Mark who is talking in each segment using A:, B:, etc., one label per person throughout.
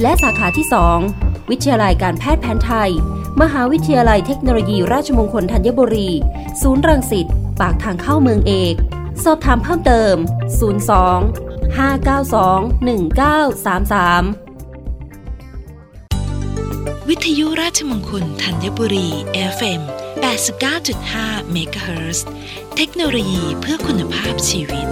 A: และสาขาที่ 2 วิทยาลัยการแพทย์แผนไทย มหาวิทยาลัยเทคโนโลยีราชมงคลธัญบุรี ศูนย์รังสิต ปากทางเข้าเมืองเอก สอบถามเพิ่มเติม 02 592 1933
B: วิทยุราชมงคลธัญบุรี FM 89.5เมกะเฮิรตเทคโนโลยีเพื่อคุณภาพชีวิต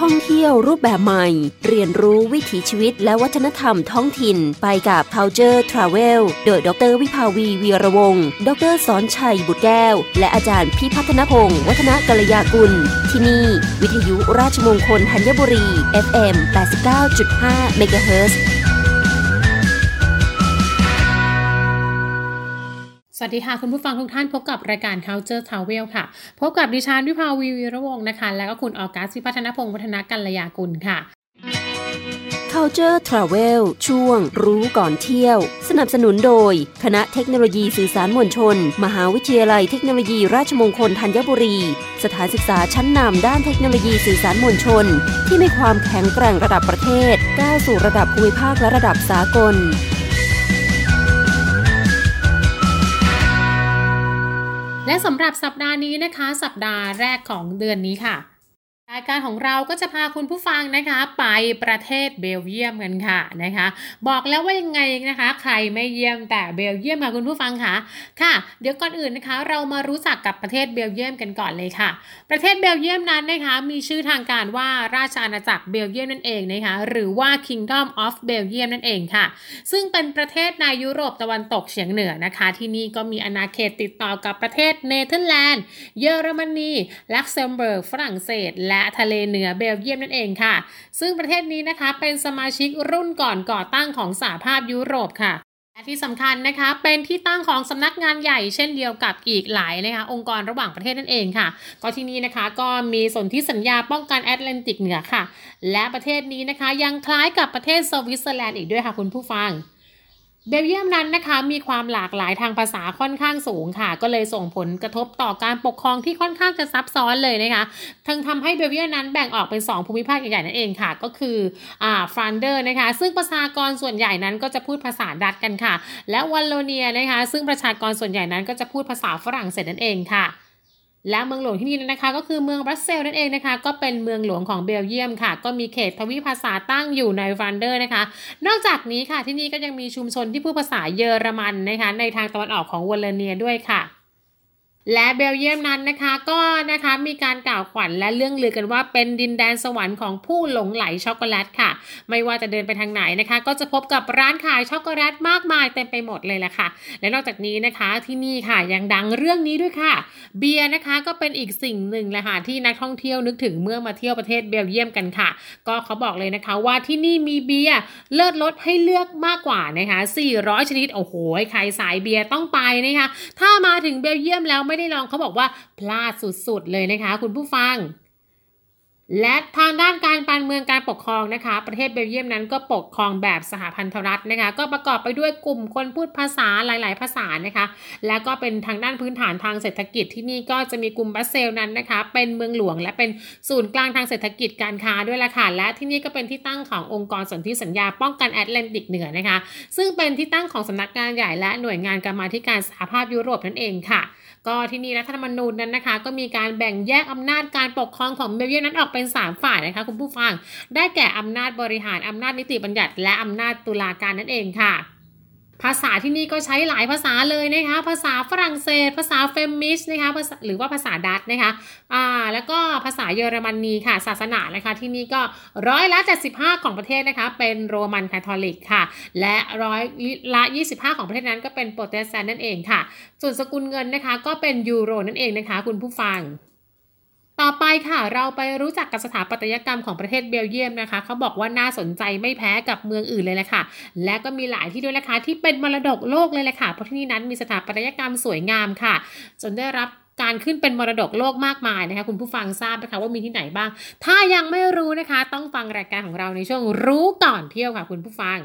A: ท่องเที่ยวรูปแบบใหม่ เรียนรู้วิถีชีวิตและวัฒนธรรมท้องถิ่น ไปกับ Culture Travel โดย ดร วิภาวีวีระวงศ์ดรสอนชัยบุตรแก้ว และอาจารย์พิพัฒนพงศ์วัฒนกัลยากุล ที่นี่ วิทยุราชมงคลธัญบุรี FM 89.5เส
C: วัสดีค่ะ คุณผู้ฟังทุกท่านพบกับรายการ Culture Travel ค่ะ พบกับดิฉันวิภาวีวีระวงนะคะ และก็คุณออกัสพิพัฒนพงศ์วัฒนกัลยากุลค่ะ
A: Culture Travel ช่วง รู้ก่อนเที่ยว สนับสนุนโดย คณะเทคโนโลยีสื่อสารมวลชน มหาวิทยาลัยเทคโนโลยีราชมงคลธัญบุรี สถานศึกษาชั้นนำด้านเทคโนโลยีสื่อสารมวลชน ที่มีความแข็งแกร่งระดับประเทศก้าวสู่ระดับภูมิภาคและระดับสากล
C: และสำหรับสัปดาห์นี้นะคะ สัปดาห์แรกของเดือนนี้ค่ะ รายการของเราก็จะพาคุณผู้ฟังนะคะ ไปประเทศเบลเยียมกันค่ะนะคะ บอกแล้วว่ายังไงนะคะ ใครไม่เยี่ยมแต่เบลเยียมค่ะคุณผู้ฟังค่ะค่ะ เดี๋ยวก่อนอื่นนะคะ เรามารู้จักกับประเทศเบลเยียมกันก่อนเลยค่ะ ประเทศเบลเยียมนั้นนะคะ มีชื่อทางการว่าราชอาณาจักรเบลเยียมนั่นเองนะคะ หรือว่า Kingdom of Belgium นั่นเองค่ะ ซึ่งเป็นประเทศในยุโรปตะวันตกเฉียงเหนือนะคะ ที่นี่ก็มีอาณาเขตติดต่อกับประเทศเนเธอร์แลนด์ เยอรมนีลักเซมเบิร์กฝรั่งเศสและและทะเลเหนือเบลเยียมนั่นเองค่ะ ซึ่งประเทศนี้นะคะเป็นสมาชิกรุ่นก่อนก่อตั้งของสหภาพยุโรปค่ะและที่สำคัญนะคะเป็นที่ตั้งของสำนักงานใหญ่เช่นเดียวกับอีกหลายนะคะองค์กรระหว่างประเทศนั่นเองค่ะ ก็ที่นี่นะคะก็มีสนธิสัญญาป้องกันแอตแลนติกเหนือค่ะ และประเทศนี้นะคะยังคล้ายกับประเทศสวิตเซอร์แลนด์อีกด้วยค่ะคุณผู้ฟัง เบลเยียมนั้นนะคะมีความหลากหลายทางภาษาค่อนข้างสูงค่ะ ก็เลยส่งผลกระทบต่อการปกครองที่ค่อนข้างจะซับซ้อนเลยนะคะทั้งทำให้เบลเยียมนั้นแบ่งออกเป็น 2 ภูมิภาคใหญ่ๆนั่นเองค่ะ ก็คืออ่าฟลานเดอร์นะคะ ซึ่งประชากรส่วนใหญ่นั้นก็จะพูดภาษาดัตช์กันค่ะ และวัลโลเนียนะคะ ซึ่งประชากรส่วนใหญ่นั้นก็จะพูดภาษาฝรั่งเศสนั่นเองค่ะ และเมืองหลวงที่นี่นะคะ ก็คือเมืองบรัสเซลส์นั่นเองนะคะ ก็เป็นเมืองหลวงของเบลเยียมค่ะ ก็มีเขตทวีภาษาตั้งอยู่ในฟลานเดอร์นะคะ นอกจากนี้ค่ะที่นี่ก็ยังมีชุมชนที่พูดภาษาเยอรมันนะคะ ในทางตะวันออกของวัลโลเนียด้วยค่ะ และเบลเยียมนั้นนะคะก็นะคะมีการกล่าวขวัญและเลื่องลือกันว่าเป็นดินแดนสวรรค์ของผู้หลงใหลช็อกโกแลตค่ะ ไม่ว่าจะเดินไปทางไหนนะคะ ก็จะพบกับร้านขายช็อกโกแลตมากมายเต็มไปหมดเลยแหละค่ะ และนอกจากนี้นะคะที่นี่ค่ะยังดังเรื่องนี้ด้วยค่ะ เบียร์นะคะก็เป็นอีกสิ่งหนึ่งแหละค่ะที่นักท่องเที่ยวนึกถึงเมื่อมาเที่ยวประเทศเบลเยียมกันค่ะ ก็เขาบอกเลยนะคะว่าที่นี่มีเบียร์เลิศรสให้เลือกมากกว่านะคะ400 ชนิดโอ้โหใครสายเบียร์ต้องไปนะคะถ้ามาถึงเบลเยียมแล้วไม่ได้ลองเขาบอกว่าพลาดสุดๆเลยนะคะ คุณผู้ฟัง และทางด้านการบ้านเมืองการปกครองนะคะ ประเทศเบลเยียมนั้นก็ปกครองแบบสหพันธรัฐนะคะ ก็ประกอบไปด้วยกลุ่มคนพูดภาษาหลาย ๆ ภาษานะคะ แล้วก็เป็นทางด้านพื้นฐานทางเศรษฐกิจที่นี่ก็จะมีกลุ่มบรัสเซลส์นั้นนะคะ เป็นเมืองหลวง และเป็นศูนย์กลางทางเศรษฐกิจการค้าด้วยละค่ะและที่นี่ก็เป็นที่ตั้งขององค์กรสนธิสัญญาป้องกันแอตแลนติกเหนือนะคะ ซึ่งเป็นที่ตั้งของสำนักงานใหญ่และหน่วยงานกรรมาธิการสหภาพยุโรปนั่นเองค่ะ ก็ที่นี่รัฐธรรมนูญนั้นนะคะ ก็มีการแบ่งแยกอำนาจการปกครองของเบลเยียมนั้นออกไปเป็น 3 ฝ่ายนะคะคุณผู้ฟัง ได้แก่อำนาจบริหารอำนาจนิติบัญญัติ และอำนาจตุลาการนั่นเองค่ะภาษาที่นี่ก็ใช้หลายภาษาเลยนะคะ ภาษาฝรั่งเศส ภาษาเฟมิชนะคะภาษาหรือว่าภาษาดัตนะคะอ่าแล้วก็ภาษาเยอรมนีค่ะ ศาสนานะคะที่นี่ก็ร้อยละ 75 ของประเทศนะคะ เป็นโรมันคาทอลิกค่ะ และร้อยละ 25 ของประเทศนั้นก็เป็นโปรเตสแตนต์นั่นเองค่ะ ส่วนสกุลเงินนะคะก็เป็นยูโรนั่นเองนะคะ คุณผู้ฟัง ต่อไปค่ะเราไปรู้จักกับสถาปัตยกรรมของประเทศเบลเยียมนะคะเขาบอกว่าน่าสนใจไม่แพ้กับเมืองอื่นเลยแหละค่ะ และก็มีหลายที่ด้วยนะคะที่เป็นมรดกโลกเลยแหละค่ะเพราะที่นี่นั้นมีสถาปัตยกรรมสวยงามค่ะ จนได้รับการขึ้นเป็นมรดกโลกมากมายนะคะคุณผู้ฟังทราบนะคะว่ามีที่ไหนบ้าง ถ้ายังไม่รู้นะคะ ต้องฟังรายการของเราในช่วงรู้ก่อนเที่ยวค่ะ คุณผู้ฟัง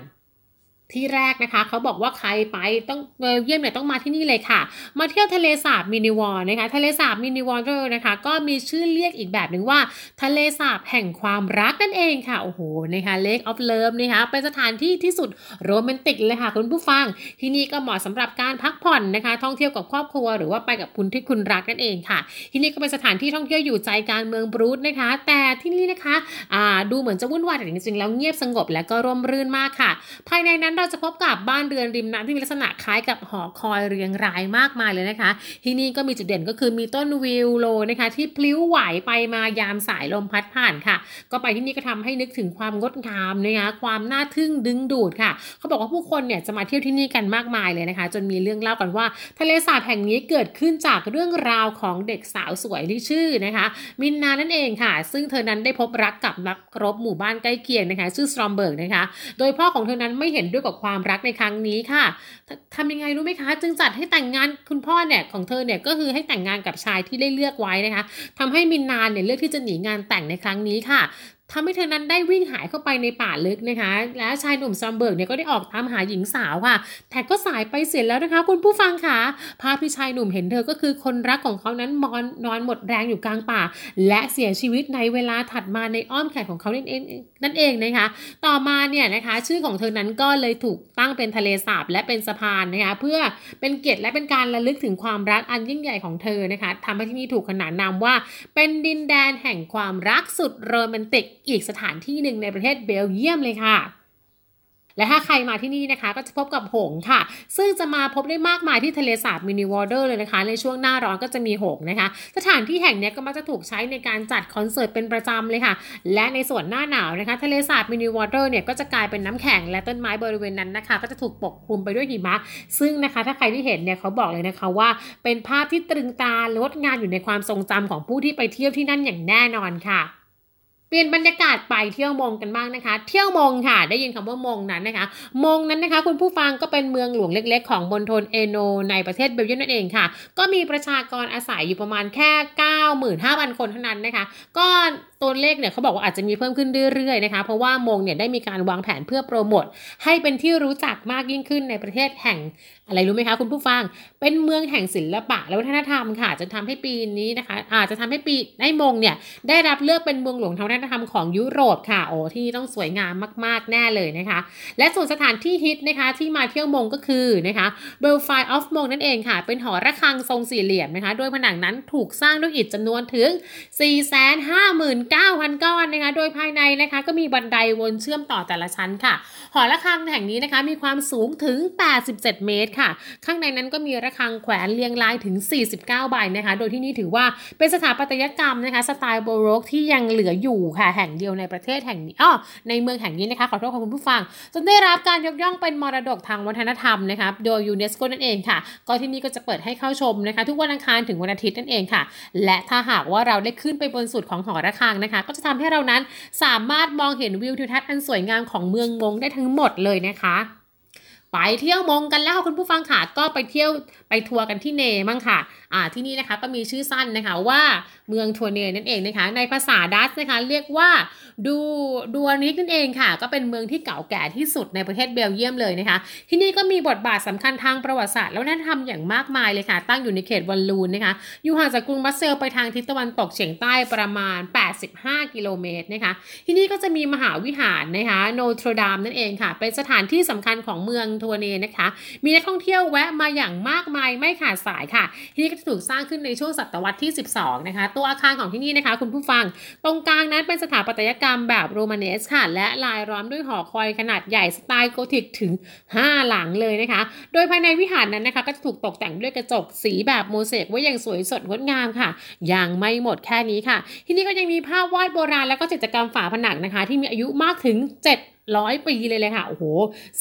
C: ที่แรกนะคะ เขาบอกว่าใครไปต้องเบลเยียมเนี่ยต้องมาที่นี่เลยค่ะ มาเที่ยวทะเลสาบมินิวอเตอร์นะคะ ทะเลสาบมินิวอเตอร์นะคะ ก็มีชื่อเรียกอีกแบบหนึ่งว่า ทะเลสาบแห่งความรักนั่นเองค่ะ โอ้โหนะคะ Lake of Love นะคะเป็นสถานที่ที่สุดโรแมนติกเลยค่ะ คุณผู้ฟัง ที่นี่ก็เหมาะสำหรับการพักผ่อนนะคะ ท่องเที่ยวกับครอบครัวหรือว่าไปกับคุณที่คุณรักนั่นเองค่ะ ที่นี่ก็เป็นสถานที่ท่องเที่ยวอยู่ใจกลางเมืองบรูซนะคะ แต่ที่นี่นะคะอ่าดูเหมือนจะวุ่นวายแต่จริงๆแล้วเงียบสงบและก็ร่มรื่นมากค่ะ ภายในนั้นเราจะพบกับบ้านเรือนริมน้ำที่มีลักษณะคล้ายกับหอคอยเรียงรายมากมายเลยนะคะ ที่นี่ก็มีจุดเด่นก็คือมีต้นวิวโลนะคะ ที่พลิ้วไหวไปมายามสายลมพัดผ่านค่ะ ก็ไปที่นี่ก็ทำให้นึกถึงความงดงามนะคะความน่าทึ่งดึงดูดค่ะ เขาบอกว่าผู้คนเนี่ยจะมาเที่ยวที่นี่กันมากมายเลยนะคะ จนมีเรื่องเล่ากันว่า ทะเลสาบแห่งนี้เกิดขึ้นจากเรื่องราวของเด็กสาวสวยที่ชื่อนะคะ มินนานั่นเองค่ะ ซึ่งเธอนั้นได้พบรักกับนักรบหมู่บ้านใกล้เคียงนะคะ ชื่อสตรอมเบิร์กนะคะ โดยพ่อของเธอนั้นไม่เห็นด้วยกับความรักในครั้งนี้ค่ะทำยังไงรู้ไหมคะ จึงจัดให้แต่งงานคุณพ่อเนี่ยของเธอเนี่ยก็คือให้แต่งงานกับชายที่ได้เลือกไว้นะคะทำให้มินนาเนี่ยเลือกที่จะหนีงานแต่งในครั้งนี้ค่ะ ทำให้เธอนั้นได้วิ่งหายเข้าไปในป่าลึกนะคะ และชายหนุ่มสตรอมเบิร์กเนี่ยก็ได้ออกตามหาหญิงสาวค่ะ แต่ก็สายไปเสียแล้วนะคะ คุณผู้ฟังค่ะ ภาพที่ชายหนุ่มเห็นเธอก็คือคนรักของเขานั้นมอนนอนหมดแรงอยู่กลางป่า และเสียชีวิตในเวลาถัดมาในอ้อมแขนของเขานั่นเองนั่นเองนะคะ ต่อมาเนี่ยนะคะ ชื่อของเธอนั้นก็เลยถูกตั้งเป็นทะเลสาบและเป็นสะพานนะคะ เพื่อเป็นเกียรติและเป็นการระลึกถึงความรักอันยิ่งใหญ่ของเธอนะคะทำให้ที่นี่ถูกขนานนามว่า เป็นดินแดนแห่งความรักสุดโรแมนติก อีกสถานที่หนึ่งในประเทศเบลเยียมเลยค่ะและถ้าใครมาที่นี่นะคะก็จะพบกับหงส์ค่ะ ซึ่งจะมาพบได้มากมายที่ทะเลสาบมินิวอเตอร์เลยนะคะ ในช่วงหน้าร้อนก็จะมีหงส์นะคะ สถานที่แห่งนี้ก็มักจะถูกใช้ในการจัดคอนเสิร์ตเป็นประจำเลยค่ะ และในส่วนหน้าหนาวนะคะ ทะเลสาบมินิวอเตอร์เนี่ยก็จะกลายเป็นน้ำแข็งและต้นไม้บริเวณนั้นนะคะ ก็จะถูกปกคลุมไปด้วยหิมะ ซึ่งนะคะ ถ้าใครที่เห็นเนี่ยเขาบอกเลยนะคะว่า เป็นภาพที่ตรึงตางดงามอยู่ในความทรงจำของผู้ที่ไปเที่ยวที่นั่นอย่างแน่นอนค่ะ ลี่ยนบรรยากาศไปเที่ยวมงกันบ้างนะคะ เที่ยวมงค่ะ ได้ยินคำว่ามงนั้นนะคะ มงนั้นนะคะ คุณผู้ฟังก็เป็นเมืองหลวงเล็ก ๆ ของมณฑลเอโน ในประเทศเบลเยียมนั่นเองค่ะ ก็มีประชากรอาศัยอยู่ประมาณแค่ 95,000 คนเท่านั้นนะคะ ก็ ตัวเลขเนี่ยเขาบอกว่าอาจจะมีเพิ่มขึ้นเรื่อยๆนะคะ เพราะว่ามงเนี่ยได้มีการวางแผนเพื่อโปรโมทให้เป็นที่รู้จักมากยิ่งขึ้นในประเทศแห่งอะไรรู้ไหมคะคุณผู้ฟัง เป็นเมืองแห่งศิลปะและวัฒนธรรมค่ะ จะทำให้ปีนี้นะคะ อาจจะทำให้ปีในมงเนี่ยได้รับเลือกเป็นเมืองหลวงทางวัฒนธรรมของยุโรปค่ะ โอ้ที่นี่ต้องสวยงามมาก ๆ แน่เลยนะคะ และส่วนสถานที่ฮิตนะคะที่มาเที่ยวมงก็คือนะคะเบลฟายออฟมงนั่นเองค่ะ เป็นหอระฆังทรงสี่เหลี่ยมนะคะ โดยผนังนั้นถูกสร้างด้วยอิฐจำนวนถึง9,000 ก้อนนะคะ โดยภายในนะคะก็มีบันไดวนเชื่อมต่อแต่ละชั้นค่ะ หอระฆังแห่งนี้นะคะมีความสูงถึง 87 เมตรค่ะ ข้างในนั้นก็มีระฆังแขวนเรียงรายถึง 49 ใบนะคะ โดยที่นี่ถือว่าเป็นสถาปัตยกรรมนะคะสไตล์โบโรกที่ยังเหลืออยู่ค่ะแห่งเดียวในประเทศแห่งนี้อ้อในเมืองแห่งนี้นะคะขอโทษค่ะคุณผู้ฟัง จนได้รับการยกย่องเป็นมรดกทางวัฒนธรรมนะคะโดยยูเนสโกนั่นเองค่ะ ก็ที่นี่ก็จะเปิดให้เข้าชมนะคะ ทุกวันอังคารถึงวันอาทิตย์นั่นเองค่ะ และถ้าหากว่าเราได้ขึ้นไปบนสุดของหอระฆังนะคะ ก็จะทำให้เรานั้นสามารถมองเห็นวิวทิวทัศน์อันสวยงามของเมืองมงได้ทั้งหมดเลยนะคะ ไปเที่ยวมงส์กันแล้วคุณผู้ฟังค่ะก็ไปเที่ยวไปทัวร์กันที่เนมั่งค่ะอ่าที่นี่นะคะก็มีชื่อสั้นนะคะว่าเมืองทัวร์เนนั่นเองนะคะ ในภาษาดัตช์นะคะเรียกว่าดอร์นิกนั่นเองค่ะ ก็เป็นเมืองที่เก่าแก่ที่สุดในประเทศเบลเยียมเลยนะคะ ที่นี่ก็มีบทบาทสำคัญทางประวัติศาสตร์และวัฒนธรรมอย่างมากมายเลยค่ะ ตั้งอยู่ในเขตวอลลูนนะคะ อยู่ห่างจากกรุงบรัสเซลส์ไปทางทิศตะวันตกเฉียงใต้ประมาณ 85 กิโลเมตรนะคะ ที่นี่ก็จะมีมหาวิหารนะคะโนทรดามนั่นเองค่ะ เป็นสถานที่สำคัญของเมืองทัวเนนะคะ มีนักท่องเที่ยวแวะมาอย่างมากมายไม่ขาดสายค่ะ ที่นี่ก็จะถูกสร้างขึ้นในช่วงศตวรรษที่ 12 นะคะ ตัวอาคารของที่นี่นะคะ คุณผู้ฟัง ตรงกลางนั้นเป็นสถาปัตยกรรมแบบโรมาเนสค่ะ และลายล้อมด้วยหอคอยขนาดใหญ่สไตล์โกธิกถึง 5 หลังเลยนะคะ โดยภายในวิหารนั้นนะคะ ก็จะถูกตกแต่งด้วยกระจกสีแบบโมเสกไว้อย่างสวยสดงดงามค่ะยังไม่หมดแค่นี้ค่ะ ที่นี่ก็ยังมีภาพวาดโบราณแล้วก็จิตรกรรมฝาผนังนะคะ ที่มีอายุมากถึง 7 ร้อยปีเลยเลยค่ะ โอ้โห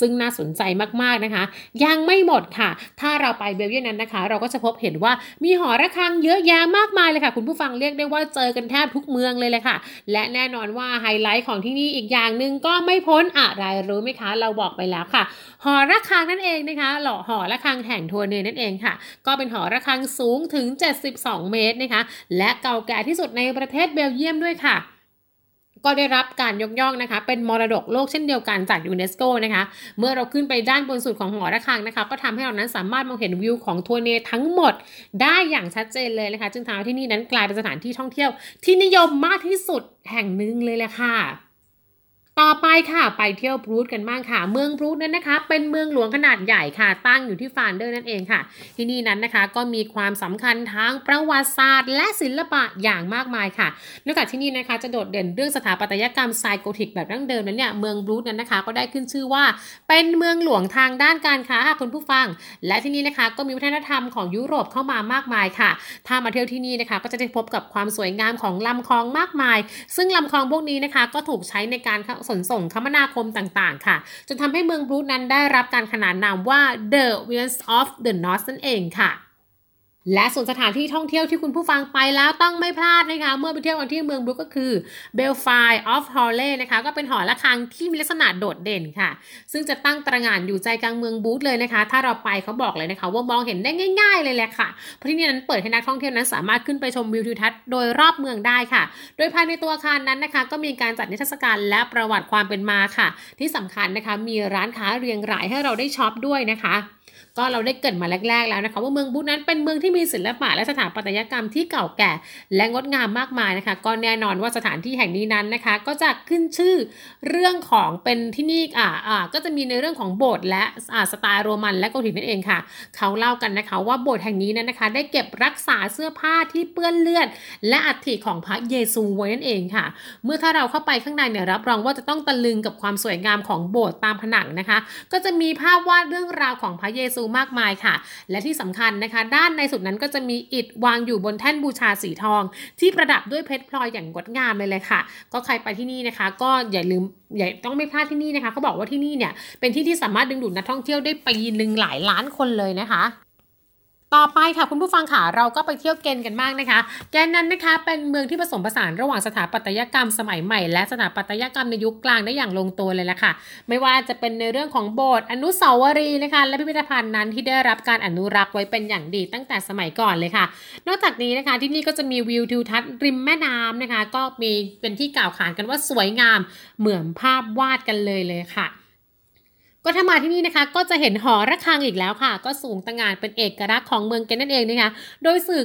C: ซึ่งน่าสนใจมากๆนะคะ ยังไม่หมดค่ะ ถ้าเราไปเบลเยียมนั้นนะคะ เราก็จะพบเห็นว่ามีหอระฆังเยอะแยะมากมายเลยค่ะ คุณผู้ฟังเรียกได้ว่าเจอกันแทบทุกเมืองเลยเลยค่ะ และแน่นอนว่าไฮไลท์ของที่นี่อีกอย่างหนึ่งก็ไม่พ้นอะไรรู้ไหมคะ เราบอกไปแล้วค่ะ หอระฆังนั่นเองนะคะ หล่อหอระฆังแห่งทัวร์เนนั่นเองค่ะ ก็เป็นหอระฆังสูงถึง 72 เมตรนะคะ และเก่าแก่ที่สุดในประเทศเบลเยียมด้วยค่ะ ก็ได้รับการยกย่องนะคะ เป็นมรดกโลกเช่นเดียวกันจากยูเนสโกนะคะ เมื่อเราขึ้นไปด้านบนสุดของหอระฆังนะคะ ก็ทำให้เรานั้นสามารถมองเห็นวิวของทัวร์เนทั้งหมดได้อย่างชัดเจนเลยนะคะ จึงทำให้ที่นี่นั้นกลายเป็นสถานที่ท่องเที่ยวที่นิยมมากที่สุดแห่งหนึ่งเลยแหละค่ะ ต่อไปค่ะ ไปเที่ยวบรูจส์กันบ้างค่ะ เมืองบรูจส์นั้นนะคะ เป็นเมืองหลวงขนาดใหญ่ค่ะ ตั้งอยู่ที่ฟลานเดอร์นั่นเองค่ะ ที่นี่นั้นนะคะก็มีความสำคัญทางประวัติศาสตร์ และศิลปะอย่างมากมายค่ะนอกจากที่นี่นะคะจะโดดเด่นเรื่องสถาปัตยกรรมสไตล์โกธิกแบบดั้งเดิมนั้นเนี่ยเมืองบรูทนั้นนะคะ ก็ได้ขึ้นชื่อว่า เป็นเมืองหลวงทางด้านการค้าค่ะคุณผู้ฟัง และที่นี่นะคะก็มีวัฒนธรรมของยุโรปเข้ามามากมายค่ะ ถ้ามาเที่ยวที่นี่นะคะ ก็จะได้พบกับความสวยงามของลำคลองมากมาย ซึ่งลำคลองพวกนี้นะคะก็ถูกใช้ในการขนส่งคมนาคมต่างๆ ค่ะ จนทำให้เมืองบรูทนั้นได้รับการขนานนามว่า The Wheels of the North นั่นเองค่ะ และส่วนสถานที่ท่องเที่ยวที่คุณผู้ฟังไปแล้วต้องไม่พลาดนะคะ เมื่อไปเที่ยวกันที่เมืองบรุกก็คือเบลฟายออฟฮอลเล่นะคะ ก็เป็นหอระฆังที่มีลักษณะโดดเด่นค่ะ ซึ่งจะตั้งตระหง่านอยู่ใจกลางเมืองบูธเลยนะคะ ถ้าเราไปเขาบอกเลยนะคะ ว่ามองเห็นได้ง่าย ๆ เลยแหละค่ะ เพราะที่นี่นั้นเปิดให้นักท่องเที่ยวนั้นสามารถขึ้นไปชมวิวทิวทัศน์โดยรอบเมืองได้ค่ะ โดยภายในตัวอาคารนั้นนะคะ ก็มีการจัดนิทรรศการและประวัติความเป็นมาค่ะ ที่สำคัญนะคะ มีร้านค้าเรียงรายให้เราได้ช็อปด้วยนะคะ ก็เราได้เกิดมาแรก ๆ แล้วนะคะ ว่าเมืองบูธนั้นเป็นเมืองที่มีศิลปะและสถาปัตยกรรมที่เก่าแก่ และงดงามมากมายนะคะ ก็แน่นอนว่าสถานที่แห่งนี้นั้นนะคะ ก็จะขึ้นชื่อเรื่องของเป็นที่นี่อ่าอ่าก็จะมีในเรื่องของโบสถ์และอ่าสไตล์โรมันและโกธิกนั่นเองค่ะ เขาเล่ากันนะคะว่าโบสถ์แห่งนี้นั้นนะคะ ได้เก็บรักษาเสื้อผ้าที่เปื้อนเลือด และอัฐิของพระเยซูไว้นั่นเองค่ะ เมื่อถ้าเราเข้าไปข้างในเนี่ยรับรองว่าจะต้องตะลึงกับความสวยงามของโบสถ์ตามผนังนะคะ ก็จะมีภาพวาดเรื่องราวของพระเยซูมากมายค่ะ และที่สำคัญนะคะ ด้านในสุดนั้นก็จะมีอิฐวางอยู่บนแท่นบูชาสีทอง ที่ประดับด้วยเพชรพลอยอย่างงดงามเลยเลยค่ะ ก็ใครไปที่นี่นะคะ ก็อย่าลืมอย่าต้องไม่พลาดที่นี่นะคะเขาบอกว่าที่นี่เนี่ยเป็นที่ที่สามารถดึงดูดนักท่องเที่ยวได้ปีหนึ่งหลายล้านคนเลยนะคะ ต่อไปค่ะคุณผู้ฟังค่ะเราก็ไปเที่ยวเกนกันบ้างนะคะ แกนนั้นนะคะเป็นเมืองที่ผสมผสานระหว่างสถาปัตยกรรมสมัยใหม่ และสถาปัตยกรรมในยุคกลางได้อย่างลงตัวเลยแหละค่ะ ไม่ว่าจะเป็นในเรื่องของโบสถ์อนุสาวรีย์นะคะ และพิพิธภัณฑ์นั้นที่ได้รับการอนุรักษ์ไว้เป็นอย่างดีตั้งแต่สมัยก่อนเลยค่ะ นอกจากนี้นะคะที่นี่ก็จะมีวิวทิวทัศน์ริมแม่น้ำนะคะ ก็มีเป็นที่กล่าวขานกันว่าสวยงามเหมือนภาพวาดกันเลยเลยค่ะ ก็ถ้ามาที่นี่นะคะ ก็จะเห็นหอระฆังอีกแล้วค่ะ ก็สูงตระงานเป็นเอกลักษณ์ของเมืองเกนนั่นเองนะคะ โดยสื่อ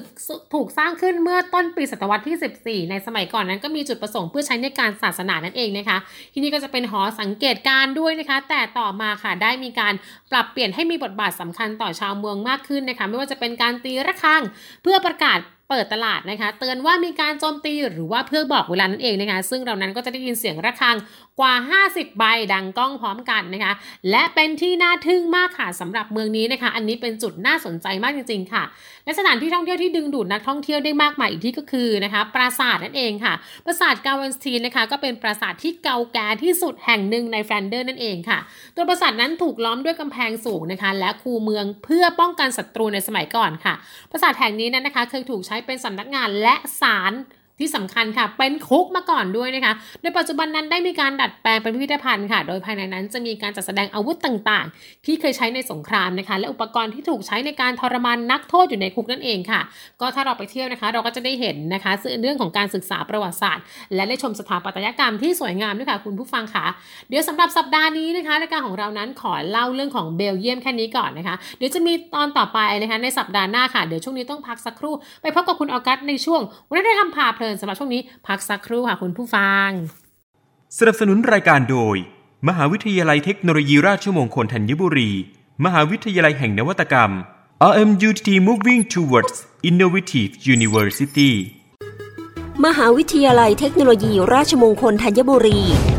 C: ถูกสร้างขึ้นเมื่อต้นปีศตวรรษที่ 14 ในสมัยก่อนนั้นก็มีจุดประสงค์เพื่อใช้ในการศาสนานั่นเองนะคะ ที่นี่ก็จะเป็นหอสังเกตการด้วยนะคะ แต่ต่อมาค่ะได้มีการปรับเปลี่ยนให้มีบทบาทสำคัญต่อชาวเมืองมากขึ้นนะคะ ไม่ว่าจะเป็นการตีระฆังเพื่อประกาศเปิดตลาดนะคะ เตือนว่ามีการโจมตีหรือว่าเพื่อบอกเวลานั่นเองนะคะ ซึ่งเรานั้นก็จะได้ยินเสียงระฆัง กว่า 50 ใบดังกล้องพร้อมกันนะคะ และเป็นที่น่าทึ่งมากค่ะสำหรับเมืองนี้นะคะ อันนี้เป็นจุดน่าสนใจมากจริง ๆ ค่ะ และสถานที่ท่องเที่ยวที่ดึงดูดนักท่องเที่ยวได้มากมายอีกที่ก็คือนะคะปราสาทนั่นเองค่ะ ปราสาทกาเวนสตีนนะคะ ก็เป็นปราสาทที่เก่าแก่ที่สุดแห่งหนึ่งในแฟนเดอร์นั่นเองค่ะ ตัวปราสาทนั้นถูกล้อมด้วยกำแพงสูงนะคะ และคูเมืองเพื่อป้องกันศัตรูในสมัยก่อนค่ะ ปราสาทแห่งนี้นั้นนะคะ เคยถูกใช้เป็นสำนักงานและศาล ที่สำคัญค่ะ เป็นคุกมาก่อนด้วยนะคะ โดยปัจจุบันนั้นได้มีการดัดแปลงเป็นพิพิธภัณฑ์ค่ะ โดยภายในนั้นจะมีการจัดแสดงอาวุธต่างๆ ที่เคยใช้ในสงครามนะคะ และอุปกรณ์ที่ถูกใช้ในการทรมานนักโทษอยู่ในคุกนั่นเองค่ะ ก็ถ้าเราไปเที่ยวนะคะ เราก็จะได้เห็นนะคะเรื่องของการศึกษาประวัติศาสตร์ และได้ชมสถาปัตยกรรมที่สวยงามด้วยค่ะคุณผู้ฟังค่ะ เดี๋ยวสำหรับสัปดาห์นี้นะคะรายการของเรานั้นขอเล่าเรื่องของเบลเยียมแค่นี้ก่อนนะคะ เดี๋ยวจะมีตอนต่อไปนะคะในสัปดาห์หน้าค่ะ เดี๋ยวช่วงนี้ต้องพักสักครู่ ไปพบกับคุณออกัสในช่วงวันได้ทำพาเพลินสำหรับช่วงนี้พักสักครู่ค่ะคุณผู้ฟัง
D: สนับสนุนรายการโดย มหาวิทยาลัยเทคโนโลยีราชมงคลธัญบุรี มหาวิทยาลัยแห่งนวัตกรรม RMUTT Moving Towards Innovative University
A: มหาวิทยาลัยเทคโนโลยีราชมงคลธัญบุรีข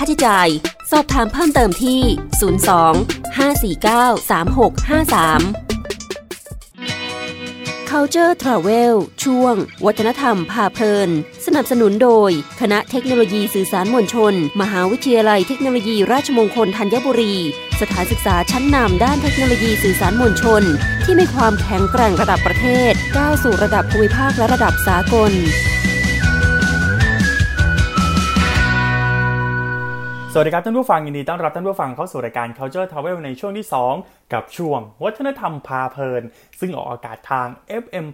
A: าาใช้จ่าย สอบถามเพิ่มเติมที่ 02 549 3653 Culture Travel ช่วง วัฒนธรรมพาเพลิน สนับสนุนโดย คณะเทคโนโลยีสื่อสารมวลชน มหาวิทยาลัยเทคโนโลยีราชมงคลธัญบุรี สถานศึกษาชั้นนำด้านเทคโนโลยีสื่อสารมวลชน ที่มีความแข็งแกร่งระดับประเทศก้าวสู่ระดับภูมิภาคและระดับสากล
E: สวัสดีครับท่านผู้ฟังยินดีต้อนรับท่านผู้ฟังเข้าสู่รายการ Culture Travel ในช่วงที่ 2 กับช่วง วัฒนธรรมพาเพลิน ซึ่งออกอากาศทาง FM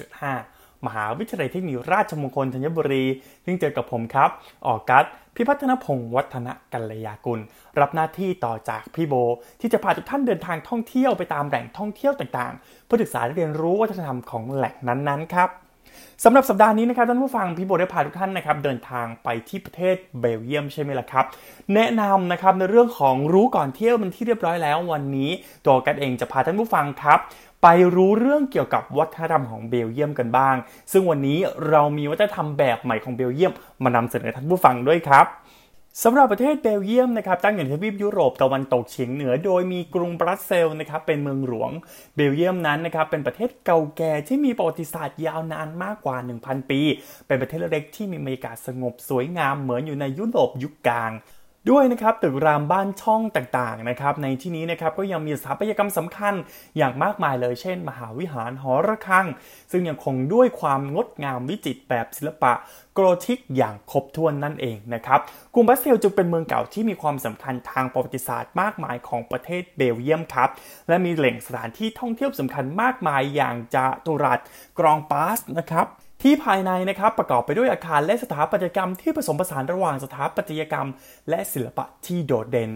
E: 89.5 มหาวิทยาลัยเทคโนโลยีราชมงคลธัญบุรี ซึ่งเจอกับผมครับ ออกัสพิพัฒนพงศ์วัฒนกัลยากุล รับหน้าที่ต่อจากพี่โบ ที่จะพาทุกท่านเดินทางท่องเที่ยวไปตามแหล่งท่องเที่ยวต่างๆ เพื่อศึกษาเรียนรู้วัฒนธรรมของแหล่งนั้นๆครับ สำหรับสัปดาห์นี้นะครับท่านผู้ฟังพี่โบได้พาทุกท่านนะครับเดินทางไปที่ประเทศเบลเยียมใช่ไหมล่ะครับ แนะนำนะครับในเรื่องของรู้ก่อนเที่ยวมันที่เรียบร้อยแล้ววันนี้ ตัวกันเองจะพาท่านผู้ฟังครับ ไปรู้เรื่องเกี่ยวกับวัฒนธรรมของเบลเยียมกันบ้าง ซึ่งวันนี้เรามีวัฒนธรรมแบบใหม่ของเบลเยียม มานำเสนอท่านผู้ฟังด้วยครับ สำหรับประเทศเบลเยียมนะครับตั้งอยู่ในทวีปยุโรปตะวันตกเฉียงเหนือ โดยมีกรุงบรัสเซลนะครับเป็นเมืองหลวง เบลเยียมนั้นนะครับเป็นประเทศเก่าแก่ที่มีประวัติศาสตร์ยาวนานมากกว่า 1,000 ปี เป็นประเทศเล็กที่มีบรรยากาศสงบสวยงามเหมือนอยู่ในยุโรปยุคกลาง ด้วยนะครับตึกรามบ้านช่องต่างๆนะครับในที่นี้นะครับก็ยังมีสถาปัตยกรรมสำคัญอย่างมากมายเลยเช่น มหาวิหารหอระฆัง ซึ่งยังคงด้วยความงดงามวิจิตรแบบศิลปะโกรธิกอย่างครบถ้วนนั่นเองนะครับกรุงบรัสเซลจึงเป็นเมืองเก่าที่มีความสำคัญทางประวัติศาสตร์มากมายของประเทศเบลเยียมครับ และมีแหล่งสถานที่ท่องเที่ยวสำคัญมากมายอย่างจาตุรัสกรองปาสนะครับ ที่ภายในนะครับประกอบไปด้วยอาคารและสถาปัตยกรรมที่ผสมผสานระหว่างสถาปัตยกรรม และศิลปะที่โดดเด่น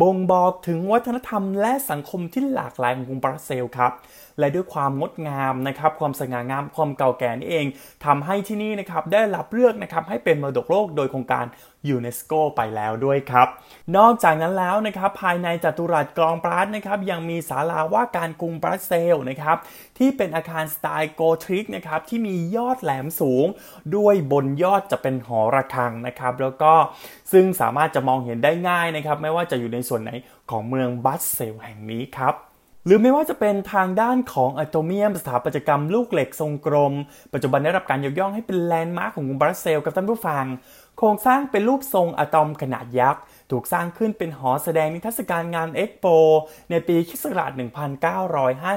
E: บ่งบอกถึงวัฒนธรรมและสังคมที่หลากหลายของกรุงบรัสเซลครับและด้วยความงดงามนะครับความสง่างามความเก่าแก่นี่เองทำให้ที่นี่นะครับได้รับเลือกนะครับให้เป็นมรดกโลกโดยโครงการยูเนสโกไปแล้วด้วยครับ นอกจากนั้นแล้วนะครับภายในจัตุรัสกรองปราสนะครับยังมีศาลาว่าการกรุงบรัสเซลนะครับที่เป็นอาคารสไตล์โกทริกนะครับที่มียอดแหลมสูง ด้วยบนยอดจะเป็นหอระฆังนะครับแล้วก็ซึ่งสามารถจะมองเห็นได้ง่ายนะครับไม่ว่าจะอยู่ในส่วนไหนของเมืองบรัสเซลแห่งนี้ครับ หรือไม่ว่าจะเป็นทางด้านของอะโตเมียม สถาปัตยกรรมลูกเหล็กทรงกลม ปัจจุบันได้รับการยกย่องให้เป็นแลนด์มาร์คของกรุงบรัสเซลกับท่านผู้ฟัง โครงสร้างเป็นรูปทรงอะตอมขนาดยักษ์ ถูกสร้างขึ้นเป็นหอแสดงนิทรรศการงานเอ็กโป ในปีคศ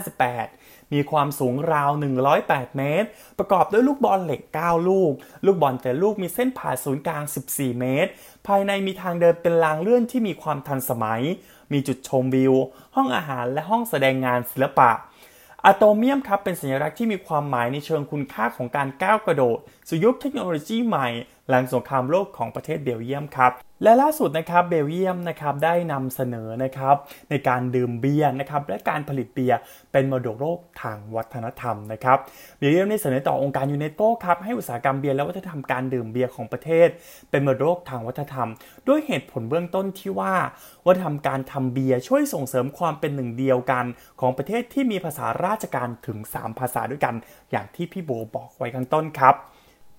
E: 1958 มีความสูงราว 108 เมตร ประกอบด้วยลูกบอลเหล็ก 9 ลูก ลูกบอลแต่ลูกมีเส้นผ่าศูนย์กลาง 14 เมตร ภายในมีทางเดินเป็นรางเลื่อนที่มีความทันสมัย มีจุดชมวิว ห้องอาหารและห้องแสดงงานศิลปะอะโตเมียมครับเป็นสัญลักษณ์ที่มีความหมายในเชิงคุณค่าของการก้าวกระโดดสู่ยุคเทคโนโลยีใหม่ หลังสงครามโลกของประเทศเบลเยียมครับ และล่าสุดนะครับเบลเยียมนะครับได้นำเสนอนะครับในการดื่มเบียร์นะครับและการผลิตเบียร์เป็นมรดกโลกทางวัฒนธรรมนะครับเบลเยียมได้เสนอต่อองค์การยูเนสโกครับให้อุตสาหกรรมเบียร์และวัฒนธรรมการดื่มเบียร์ของประเทศ เป็นมรดกโลกทางวัฒนธรรม ด้วยเหตุผลเบื้องต้นที่ว่าวัฒนธรรมการทำเบียร์ช่วยส่งเสริมความเป็นหนึ่งเดียวกัน ของประเทศที่มีภาษาราชการถึง 3 ภาษาด้วยกัน อย่างที่พี่โบบอกไว้ข้างต้นครับ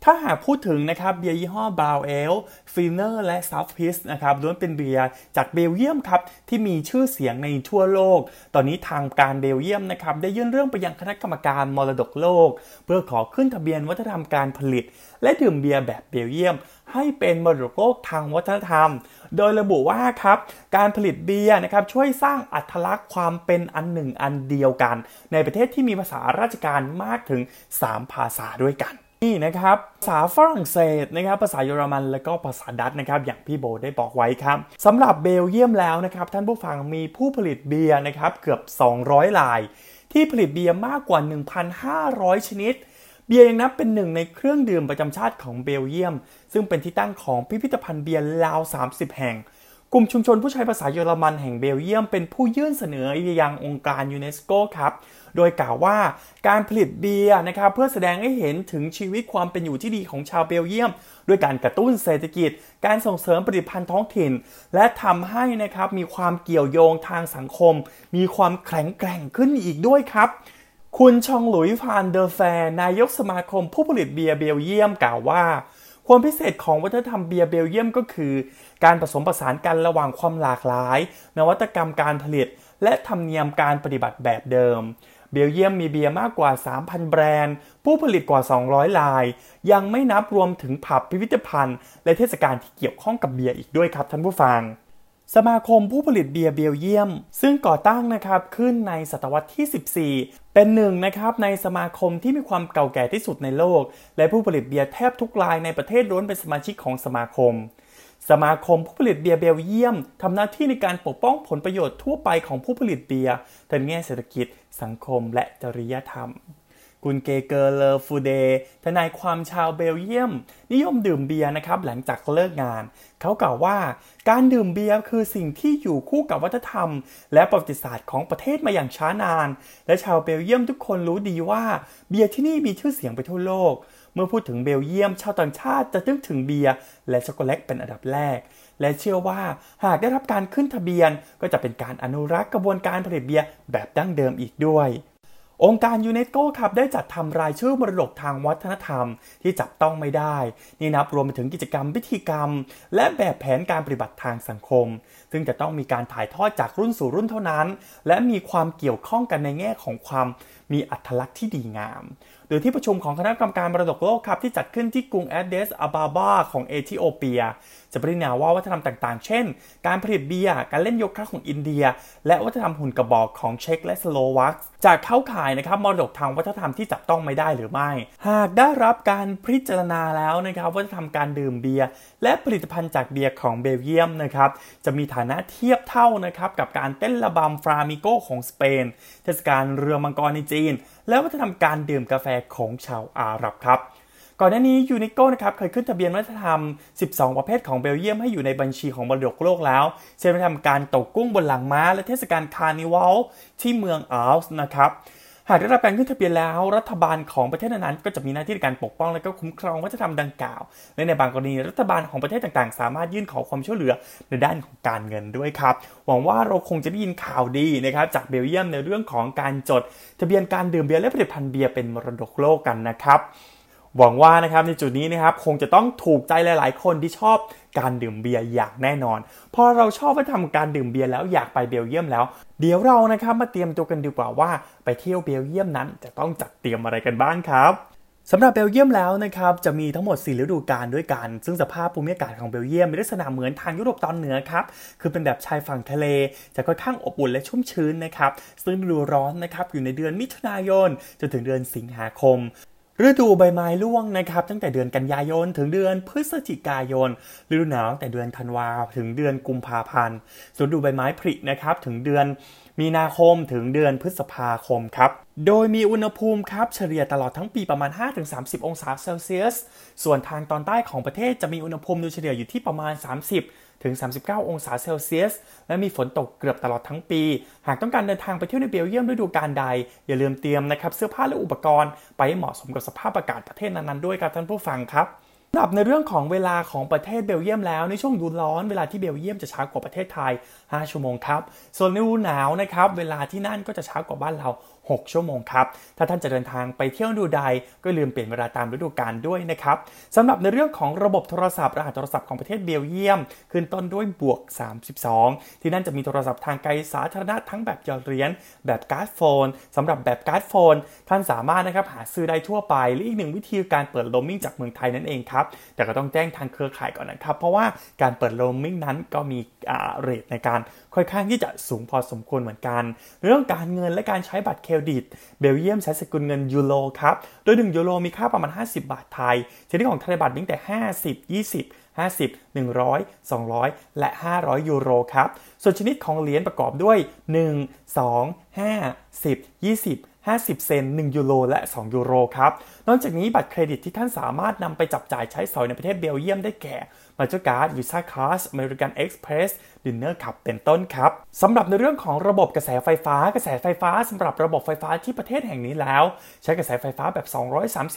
E: ถ้าหากพูดถึงนะครับเบียร์ยี่ห้อ Brown Ale Pilsner และ Trappist นะครับล้วนเป็นเบียร์จากเบลเยียมครับที่มีชื่อเสียงในทั่วโลก ตอนนี้ทางการเบลเยียมนะครับได้ยื่นเรื่องไปยังคณะกรรมการมรดกโลก เพื่อขอขึ้นทะเบียนวัฒนธรรมการผลิต และดื่มเบียร์แบบเบลเยียม ให้เป็นมรดกโลกทางวัฒนธรรม โดยระบุว่าครับการผลิตเบียร์นะครับช่วยสร้างอัตลักษณ์ความเป็นอันหนึ่งอันเดียวกัน ในประเทศที่มีภาษาราชการมากถึง 3 ภาษาด้วยกัน นี่นะครับภาษาฝรั่งเศสนะครับภาษาเยอรมันและก็ภาษาดัตช์นะครับอย่างพี่โบได้บอกไว้ครับสำหรับเบลเยียมแล้วนะครับท่านผู้ฟังมีผู้ผลิตเบียร์นะครับเกือบ 200ราย ที่ผลิตเบียร์มากกว่า 1,500 ชนิด เบียร์ยังนับเป็นหนึ่งในเครื่องดื่มประจำชาติของเบลเยียม ซึ่งเป็นที่ตั้งของพิพิธภัณฑ์เบียร์ราว 30 แห่ง กลุ่มชุมชนผู้ใช้ภาษาเยอรมันแห่งเบลเยียมเป็นผู้ยื่นเสนอยังองค์การยูเนสโกครับ โดยกล่าวว่าการผลิตเบียร์นะครับเพื่อแสดงให้เห็นถึงชีวิตความเป็นอยู่ที่ดีของชาวเบลเยียม ด้วยการกระตุ้นเศรษฐกิจ การส่งเสริมผลิตภัณฑ์ท้องถิ่น และทำให้นะครับมีความเกี่ยวโยงทางสังคม มีความแข็งแกร่งขึ้นอีกด้วยครับคุณชองหลุยฟานเดอร์แฟนนายกสมาคมผู้ผลิตเบียร์เบลเยียมกล่าวว่า ความพิเศษของวัฒนธรรมเบียร์เบลเยียมก็คือ การผสมผสานกันระหว่างความหลากหลาย นวัตกรรมการผลิต และธรรมเนียมการปฏิบัติแบบเดิม เบลเยียมมีเบียร์มากกว่า 3,000 แบรนด์ ผู้ผลิตกว่า 200 ราย ยังไม่นับรวมถึงผับพิพิธภัณฑ์ และเทศกาลที่เกี่ยวข้องกับเบียร์อีกด้วยครับท่านผู้ฟัง สมาคมผู้ผลิตเบียร์เบลเยียม ซึ่งก่อตั้งนะครับขึ้นในศตวรรษที่ 14 เป็นหนึ่งนะครับในสมาคมที่มีความเก่าแก่ที่สุดในโลก และผู้ผลิตเบียร์แทบทุกรายในประเทศล้วนเป็นสมาชิกของสมาคม สมาคมผู้ผลิตเบียร์เบลเยียมทำหน้าที่ในการปกป้องผลประโยชน์ทั่วไปของผู้ผลิตเบียร์ทั้งแง่เศรษฐกิจ สังคมและจริยธรรม คุณเกเกอร์เลฟูเดทนายความชาวเบลเยียม นิยมดื่มเบียร์นะครับหลังจากเลิกงาน เขากล่าวว่าการดื่มเบียร์คือสิ่งที่อยู่คู่กับวัฒนธรรม และประวัติศาสตร์ของประเทศมาอย่างช้านาน และชาวเบลเยียมทุกคนรู้ดีว่าเบียร์ที่นี่มีชื่อเสียงไปทั่วโลก เมื่อพูดถึงเบลเยียม ชาวต่างชาติจะนึกถึงเบียร์และช็อกโกแลตเป็นอันดับแรกและเชื่อว่าหากได้รับการขึ้นทะเบียนก็จะเป็นการอนุรักษ์กระบวนการผลิตเบียร์แบบดั้งเดิมอีกด้วย องค์การยูเนสโกครับได้จัดทำรายชื่อมรดกทางวัฒนธรรมที่จับต้องไม่ได้ นี่นับรวมไปถึงกิจกรรมพิธีกรรม และแบบแผนการปฏิบัติทางสังคมซึ่งจะต้องมีการถ่ายทอดจากรุ่นสู่รุ่นเท่านั้น และมีความเกี่ยวข้องกันในแง่ของความมีอัตลักษณ์ที่ดีงาม โดยที่ประชุมของคณะกรรมการมรดกโลกครับที่จัดขึ้นที่กรุงแอดเดสอาบาบาของเอธิโอเปีย จะปริญญาว่าวัฒนธรรมต่างๆ เช่น การผลิตเบียร์ การเล่นโยคะของอินเดีย และวัฒนธรรมหุ่นกระบอกของเช็กและสโลวักจะเข้าข่ายนะครับมรดกทางวัฒนธรรมที่จับต้องไม่ได้หรือไม่ หากได้รับการพิจารณาแล้วนะครับวัฒนธรรมการดื่มเบียร์และผลิตภัณฑ์จากเบียร์ของเบลเยียมนะครับจะมีฐานะเทียบเท่านะครับกับการเต้นระบำฟรามิโกของสเปน เทศกาลเรือมังกรในจีน และวัฒนธรรมการดื่มกาแฟของชาวอาหรับครับก่อนหน้านี้ยูนิโก้นะครับเคยขึ้นทะเบียนวัฒนธรรม 12 ประเภทของเบลเยียมให้อยู่ในบัญชีของมรดกโลกแล้ว เช่นวัฒนธรรมการตกกุ้งบนหลังม้า และเทศกาลคาร์นิวัลที่เมืองอัลส์นะครับ หากได้รับการขึ้นทะเบียนแล้ว รัฐบาลของประเทศนั้นก็จะมีหน้าที่ในการปกป้องและก็คุ้มครองวัฒนธรรมดังกล่าว และในบางกรณีรัฐบาลของประเทศต่างๆ สามารถยื่นขอความช่วยเหลือในด้านของการเงินด้วยครับ หวังว่าเราคงจะได้ยินข่าวดีนะครับจากเบลเยียมในเรื่องของการจด ทะเบียนการดื่มเบียร์และผลิตภัณฑ์เบียร์เป็นมรดกโลกกันนะครับ หวังว่านะครับในจุดนี้นะครับคงจะต้องถูกใจหลาย ๆ คนที่ชอบการดื่มเบียร์อย่างแน่นอนพอเราชอบวัฒนธรรมการดื่มเบียร์แล้วอยากไปเบลเยียมแล้ว เดี๋ยวเรานะครับมาเตรียมตัวกันดีกว่าว่าไปเที่ยวเบลเยียมนั้นจะต้องจัดเตรียมอะไรกันบ้างครับสำหรับเบลเยียมแล้วนะครับจะมีทั้งหมด 4 ฤดูกาลด้วยกัน ซึ่งสภาพภูมิอากาศของเบลเยียมมีลักษณะเหมือนทางยุโรปตอนเหนือครับ คือเป็นแบบชายฝั่งทะเล จะค่อนข้างอบอุ่นและชุ่มชื้นนะครับ ซึ่งฤดูร้อนนะครับอยู่ในเดือนมิถุนายนจนถึงเดือนสิงหาคม ฤดูใบไม้ร่วงนะครับตั้งแต่เดือนกันยายนถึงเดือนพฤศจิกายนฤดูหนาวตั้งแต่เดือนธันวาถึงเดือนกุมภาพันธ์ส่วนฤดูใบไม้ผลินะครับถึงเดือน มีนาคมถึงเดือนพฤษภาคมครับ โดยมีอุณหภูมิครับเฉลี่ยตลอดทั้งปีประมาณ 5-30 องศาเซลเซียส ส่วนทางตอนใต้ของประเทศจะมีอุณหภูมิโดยเฉลี่ยอยู่ที่ประมาณ 30 ถึง 39 องศาเซลเซียส และมีฝนตกเกือบตลอดทั้งปี หากต้องการเดินทางไปเที่ยวในเบลเยียมฤดูกาลใด อย่าลืมเตรียมนะครับเสื้อผ้าและอุปกรณ์ ไปให้เหมาะสมกับสภาพอากาศประเทศนั้นๆด้วยครับท่านผู้ฟังครับสำหรับในเรื่องของเวลาของประเทศเบลเยียมแล้วในช่วงฤดูร้อนเวลาที่เบลเยียมจะช้ากว่าประเทศไทย 5 ชั่วโมงครับ ส่วนในฤดูหนาวนะครับ เวลาที่นั่นก็จะช้ากว่าบ้านเรา 6 ชั่วโมงครับ ถ้าท่านจะเดินทางไปเที่ยวดูใด ก็ลืมเปลี่ยนเวลาตามฤดูกาลด้วยนะครับสำหรับในเรื่องของระบบโทรศัพท์รหัสโทรศัพท์ของประเทศเบลเยียม ขึ้นต้นด้วยบวก 32 ที่นั่นจะมีโทรศัพท์ทางไกลสาธารณะทั้งแบบหยอดเหรียญแบบ card phone สำหรับแบบ card phone ท่านสามารถนะครับหาซื้อได้ทั่วไปและอีกหนึ่งวิธีการเปิดโรมมิ่งจากเมืองไทยนั่นเองครับแต่ก็ต้องแจ้งทางเครือข่ายก่อนนะครับ เพราะว่าการเปิดโรมมิ่งนั้นก็มี rate ในการค่อนข้างที่จะสูงพอสมควรเหมือนกัน เรื่องการเงินและการใช้บัตรเครดิต เบลเยียมใช้สกุลเงินยูโรครับ โดย 1 ยูโรมีค่าประมาณ 50 บาทไทยชนิดของธนบัตรมีแต่ 50 20 50 100 200 และ 500 ยูโรครับ ส่วนชนิดของเหรียญประกอบด้วย 1 2 5 10 20 50 เซนต์ 1ยูโรและ 2 ยูโรครับ นอกจากนี้บัตรเครดิตที่ท่านสามารถนำไปจับจ่ายใช้สอยในประเทศเบลเยียมได้แก่ MasterCard Visa American Express Diners Club เป็นต้นครับสำหรับในเรื่องของระบบกระแสไฟฟ้า กระแสไฟฟ้าสำหรับระบบไฟฟ้าที่ประเทศแห่งนี้แล้ว ใช้กระแสไฟฟ้าแบบ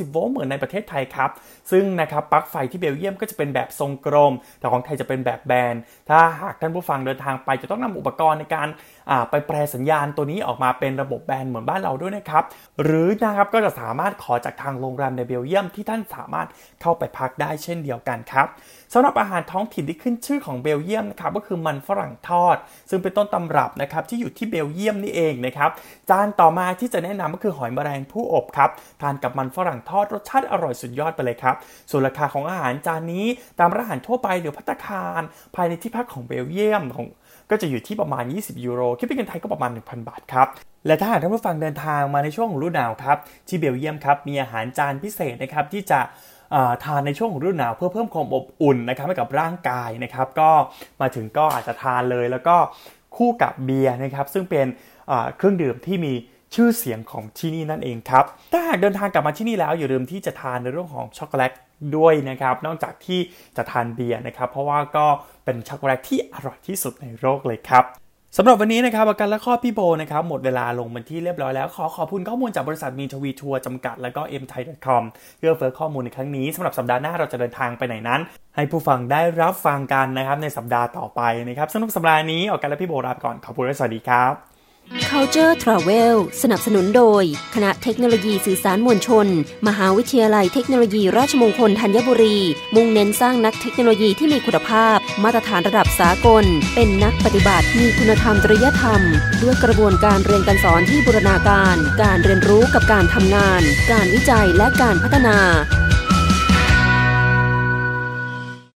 E: 230 โวลต์เหมือนในประเทศไทยครับ ซึ่งนะครับปลั๊กไฟที่เบลเยียมก็จะเป็นแบบทรงกลม แต่ของไทยจะเป็นแบบแบน ถ้าหากท่านผู้ฟังเดินทางไปจะต้องนำอุปกรณ์ในการไปแปลสัญญาณตัวนี้ออกมาเป็นระบบแบนเหมือนบ้านเราด้วยนะครับ หรือนะครับก็จะสามารถขอจากทางโรงแรมในเบลเยียมที่ท่านสามารถเข้าไปพักได้เช่นเดียวกันครับสำหรับอาหารท้องถิ่นที่ขึ้นชื่อของเบลเยียมนะครับก็คือมันฝรั่งทอด ซึ่งเป็นต้นตำรับนะครับที่อยู่ที่เบลเยียมนี่เองนะครับจานต่อมาที่จะแนะนำก็คือหอยแมลงผู้อบครับทานกับมันฝรั่งทอดรสชาติอร่อยสุดยอดไปเลยครับส่วนราคาของอาหารจานนี้ตามร้านอาหารทั่วไปหรือพัตคาร ภายในที่พักของเบลเยียมของก็จะอยู่ที่ประมาณ 20 ยูโร คิดเป็นเงินไทยก็ประมาณ 1,000 บาทครับ และถ้าหากท่านผู้ฟังเดินทางมาในช่วงฤดูหนาวครับ ที่เบลเยียมครับ มีอาหารจานพิเศษนะครับที่จะ ทานในช่วงของฤดูหนาวเพื่อเพิ่มความอบอุ่นนะครับให้กับร่างกายนะครับ ก็มาถึงก็อาจจะทานเลย แล้วก็คู่กับเบียร์นะครับ ซึ่งเป็นเครื่องดื่มที่มีชื่อเสียงของที่นี่นั่นเองครับ ถ้าหากเดินทางกลับมาที่นี่แล้วอย่าลืมที่จะทานในเรื่องของช็อกโกแลตด้วยนะครับ นอกจากที่จะทานเบียร์นะครับ เพราะว่าก็เป็นช็อกโกแลตที่อร่อยที่สุดในโลกเลยครับ สำหรับวันนี้นะครับประกันและก็พี่โบนะครับหมดเวลาลงเป็นที่เรียบร้อยแล้ว ขอขอบคุณข้อมูลจากบริษัทมีทวีทัวร์จำกัด และก็ m t h a i c o m เพื่อเฟื้อข้อมูลในครั้งนี้สำหรับสัปดาห์หน้าเราจะเดินทางไปไหนนั้น ให้ผู้ฟังได้รับฟังกันนะครับในสัปดาห์ต่อไปนะครับสำหรับสัปดาห์นี้ออกกันและพี่โบลาไปก่อนขอบคุณและสวัสดีครับ
A: Culture Travel สนับสนุนโดย คณะเทคโนโลยีสื่อสารมวลชน มหาวิทยาลัยเทคโนโลยีราชมงคลธัญบุรี มุ่งเน้นสร้างนักเทคโนโลยีที่มีคุณภาพ มาตรฐานระดับสากล เป็นนักปฏิบัติ มีคุณธรรมจริยธรรม ด้วยกระบวนการเรียนการสอนที่บูรณาการ การเรียนรู้กับการทำงาน การวิจัยและการพัฒนา